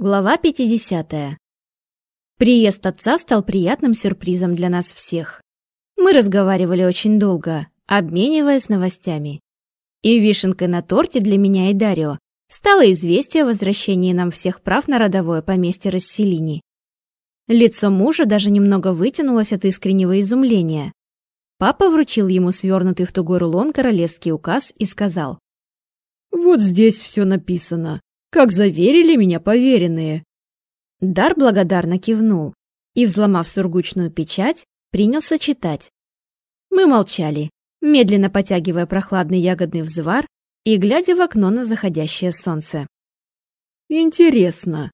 Глава 50. Приезд отца стал приятным сюрпризом для нас всех. Мы разговаривали очень долго, обмениваясь новостями. И вишенкой на торте для меня и Дарио стало известие о возвращении нам всех прав на родовое поместье Расселини. Лицо мужа даже немного вытянулось от искреннего изумления. Папа вручил ему свернутый в тугой рулон королевский указ и сказал. «Вот здесь все написано как заверили меня поверенные. Дар благодарно кивнул и, взломав сургучную печать, принялся читать. Мы молчали, медленно потягивая прохладный ягодный взвар и глядя в окно на заходящее солнце. «Интересно».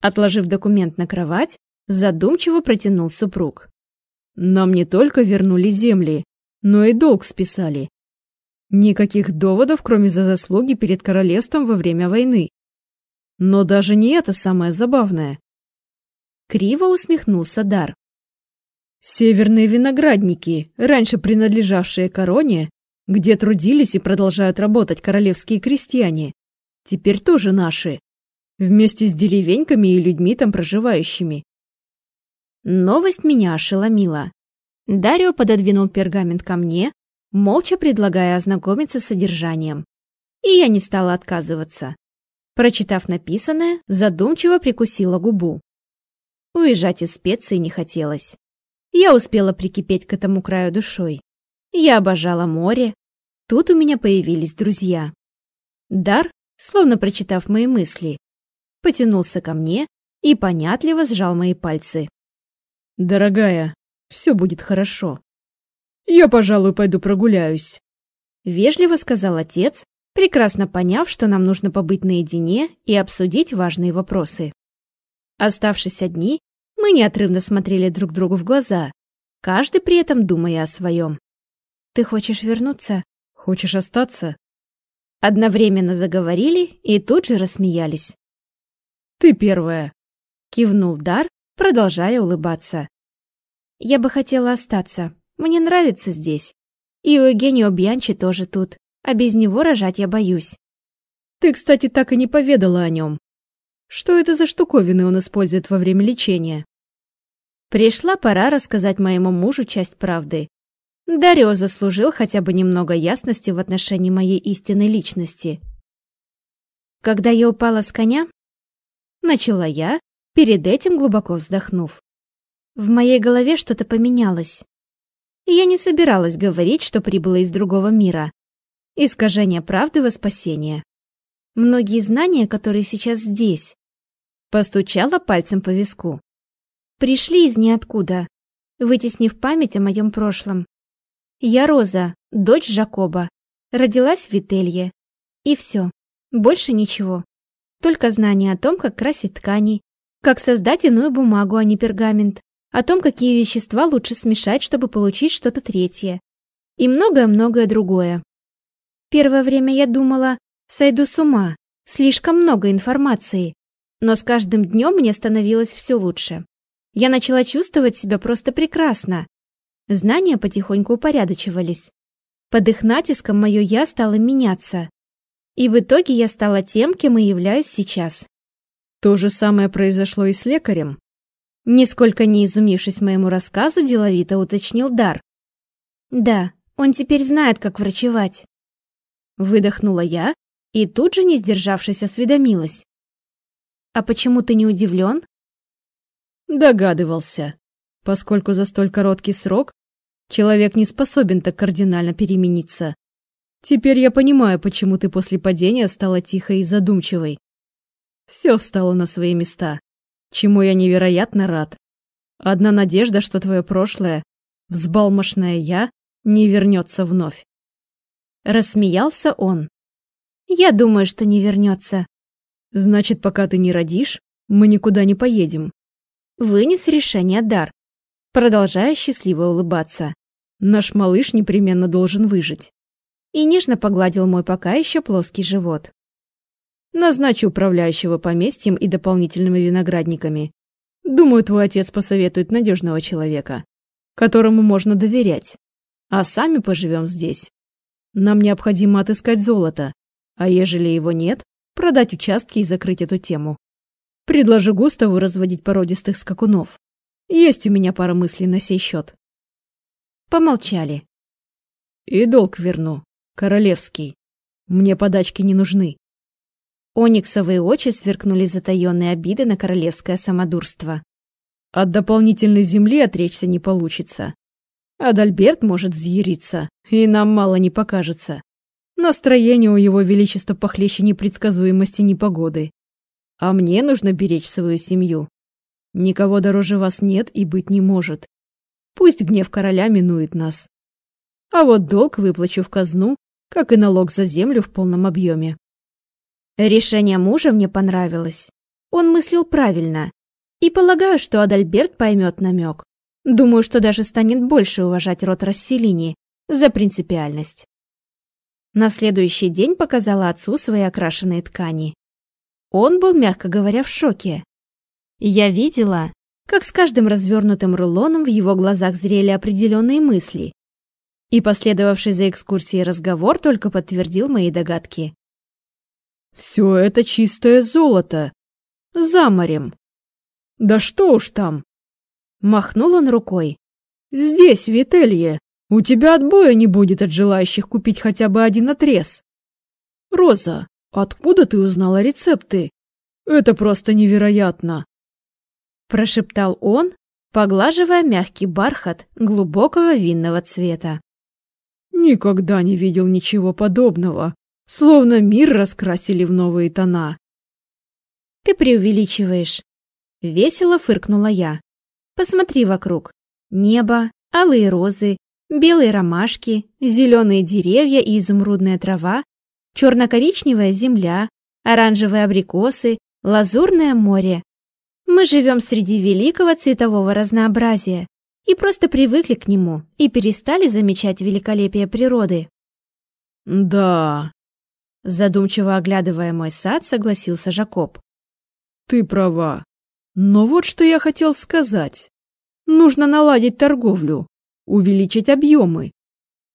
Отложив документ на кровать, задумчиво протянул супруг. «Нам не только вернули земли, но и долг списали. Никаких доводов, кроме за заслуги перед королевством во время войны. Но даже не это самое забавное. Криво усмехнулся Дар. Северные виноградники, раньше принадлежавшие короне, где трудились и продолжают работать королевские крестьяне, теперь тоже наши, вместе с деревеньками и людьми там проживающими. Новость меня ошеломила. Дарио пододвинул пергамент ко мне, молча предлагая ознакомиться с содержанием. И я не стала отказываться. Прочитав написанное, задумчиво прикусила губу. Уезжать из специи не хотелось. Я успела прикипеть к этому краю душой. Я обожала море. Тут у меня появились друзья. Дар, словно прочитав мои мысли, потянулся ко мне и понятливо сжал мои пальцы. «Дорогая, все будет хорошо», «Я, пожалуй, пойду прогуляюсь», — вежливо сказал отец, прекрасно поняв, что нам нужно побыть наедине и обсудить важные вопросы. Оставшись одни, мы неотрывно смотрели друг другу в глаза, каждый при этом думая о своем. «Ты хочешь вернуться?» «Хочешь остаться?» Одновременно заговорили и тут же рассмеялись. «Ты первая», — кивнул Дар, продолжая улыбаться. «Я бы хотела остаться», мне нравится здесь. И у Бьянчи тоже тут, а без него рожать я боюсь. Ты, кстати, так и не поведала о нем. Что это за штуковины он использует во время лечения? Пришла пора рассказать моему мужу часть правды. Дарио заслужил хотя бы немного ясности в отношении моей истинной личности. Когда я упала с коня, начала я, перед этим глубоко вздохнув. В моей голове что-то поменялось и я не собиралась говорить, что прибыла из другого мира. Искажение правды во спасение. Многие знания, которые сейчас здесь. Постучала пальцем по виску. Пришли из ниоткуда, вытеснив память о моем прошлом. Я Роза, дочь Жакоба. Родилась в Вителье. И все. Больше ничего. Только знание о том, как красить ткани, как создать иную бумагу, а не пергамент, о том, какие вещества лучше смешать, чтобы получить что-то третье. И многое-многое другое. Первое время я думала, сойду с ума, слишком много информации. Но с каждым днем мне становилось все лучше. Я начала чувствовать себя просто прекрасно. Знания потихоньку упорядочивались. Под их натиском мое «я» стало меняться. И в итоге я стала тем, кем и являюсь сейчас. То же самое произошло и с лекарем. Нисколько не изумившись моему рассказу, деловито уточнил Дар. «Да, он теперь знает, как врачевать». Выдохнула я и тут же, не сдержавшись, осведомилась. «А почему ты не удивлен?» Догадывался, поскольку за столь короткий срок человек не способен так кардинально перемениться. Теперь я понимаю, почему ты после падения стала тихой и задумчивой. Все встало на свои места чему я невероятно рад. Одна надежда, что твое прошлое, взбалмошное я, не вернется вновь. Рассмеялся он. Я думаю, что не вернется. Значит, пока ты не родишь, мы никуда не поедем. Вынес решение Дар, продолжая счастливо улыбаться. Наш малыш непременно должен выжить. И нежно погладил мой пока еще плоский живот. Назначу управляющего поместьем и дополнительными виноградниками. Думаю, твой отец посоветует надежного человека, которому можно доверять. А сами поживем здесь. Нам необходимо отыскать золото, а ежели его нет, продать участки и закрыть эту тему. Предложу Густаву разводить породистых скакунов. Есть у меня пара мыслей на сей счет. Помолчали. И долг верну, королевский. Мне подачки не нужны. Ониксовые очи сверкнули затаённые обиды на королевское самодурство. От дополнительной земли отречься не получится. Адальберт может взъяриться, и нам мало не покажется. Настроение у его величества похлеще непредсказуемости непогоды. А мне нужно беречь свою семью. Никого дороже вас нет и быть не может. Пусть гнев короля минует нас. А вот долг выплачу в казну, как и налог за землю в полном объеме. Решение мужа мне понравилось. Он мыслил правильно. И полагаю, что Адальберт поймет намек. Думаю, что даже станет больше уважать род Расселини за принципиальность. На следующий день показала отцу свои окрашенные ткани. Он был, мягко говоря, в шоке. Я видела, как с каждым развернутым рулоном в его глазах зрели определенные мысли. И последовавший за экскурсией разговор только подтвердил мои догадки. «Все это чистое золото. За. Да что уж там, Махнул он рукой. «Здесь, Вителье, у тебя отбоя не будет от желающих купить хотя бы один отрез. Роза, откуда ты узнала рецепты? Это просто невероятно!» Прошептал он, поглаживая мягкий бархат глубокого винного цвета. «Никогда не видел ничего подобного, словно мир раскрасили в новые тона». «Ты преувеличиваешь», — весело фыркнула я. Посмотри вокруг. Небо, алые розы, белые ромашки, зеленые деревья и изумрудная трава, черно-коричневая земля, оранжевые абрикосы, лазурное море. Мы живем среди великого цветового разнообразия и просто привыкли к нему и перестали замечать великолепие природы. «Да», — задумчиво оглядывая мой сад, согласился Жакоб. «Ты права. Но вот что я хотел сказать. Нужно наладить торговлю, увеличить объемы,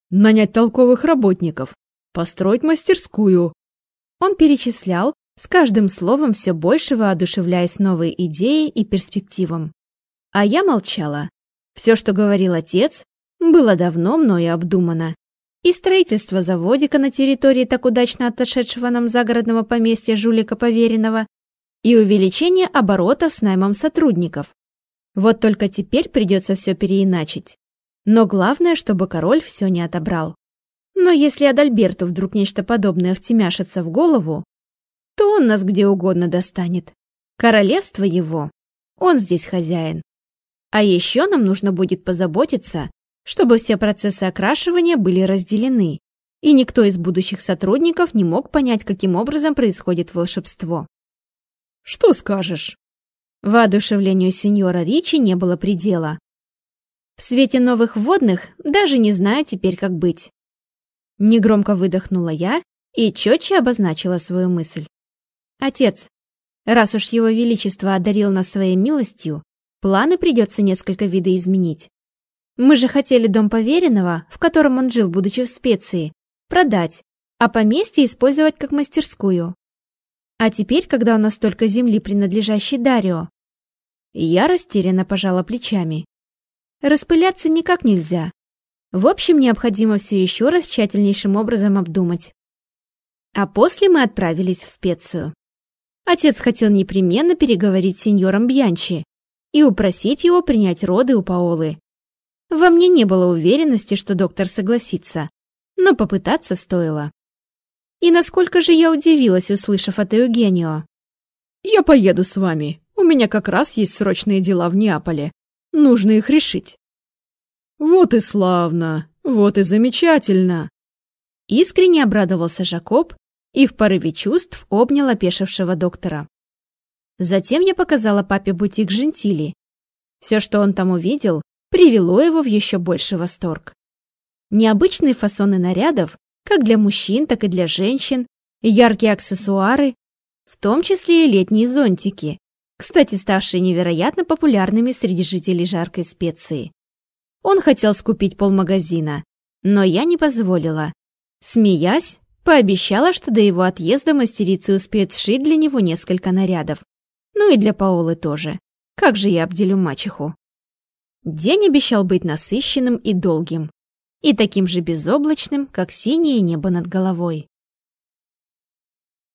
нанять толковых работников, построить мастерскую. Он перечислял, с каждым словом все больше воодушевляясь новой идеей и перспективам. А я молчала. Все, что говорил отец, было давно мною обдумано. И строительство заводика на территории так удачно отошедшего нам загородного поместья жулика Поверенного, и увеличение оборотов с наймом сотрудников. Вот только теперь придется все переиначить. Но главное, чтобы король все не отобрал. Но если Адальберту вдруг нечто подобное втемяшится в голову, то он нас где угодно достанет. Королевство его, он здесь хозяин. А еще нам нужно будет позаботиться, чтобы все процессы окрашивания были разделены, и никто из будущих сотрудников не мог понять, каким образом происходит волшебство. Что скажешь?» Воодушевлению сеньора Ричи не было предела. В свете новых водных даже не знаю теперь, как быть. Негромко выдохнула я и четче обозначила свою мысль. Отец, раз уж его величество одарил нас своей милостью, планы придется несколько видоизменить. Мы же хотели дом поверенного, в котором он жил, будучи в специи, продать, а поместье использовать как мастерскую. А теперь, когда у нас только земли, принадлежащей Дарио, я растерянно пожала плечами. Распыляться никак нельзя. В общем, необходимо все еще раз тщательнейшим образом обдумать. А после мы отправились в специю. Отец хотел непременно переговорить с сеньором Бьянчи и упросить его принять роды у Паолы. Во мне не было уверенности, что доктор согласится, но попытаться стоило. И насколько же я удивилась, услышав от Евгенио. «Я поеду с вами. У меня как раз есть срочные дела в Неаполе. Нужно их решить». «Вот и славно, вот и замечательно!» Искренне обрадовался Жакоб и в порыве чувств обнял опешившего доктора. Затем я показала папе бутик Жентили. Все, что он там увидел, привело его в еще больший восторг. Необычные фасоны нарядов как для мужчин, так и для женщин, яркие аксессуары, в том числе и летние зонтики, кстати, ставшие невероятно популярными среди жителей жаркой специи. Он хотел скупить полмагазина, но я не позволила. Смеясь, пообещала, что до его отъезда мастерицы успеют сшить для него несколько нарядов. Ну и для Паолы тоже. Как же я обделю мачеху? День обещал быть насыщенным и долгим. И таким же безоблачным, как синее небо над головой.